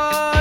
Bye.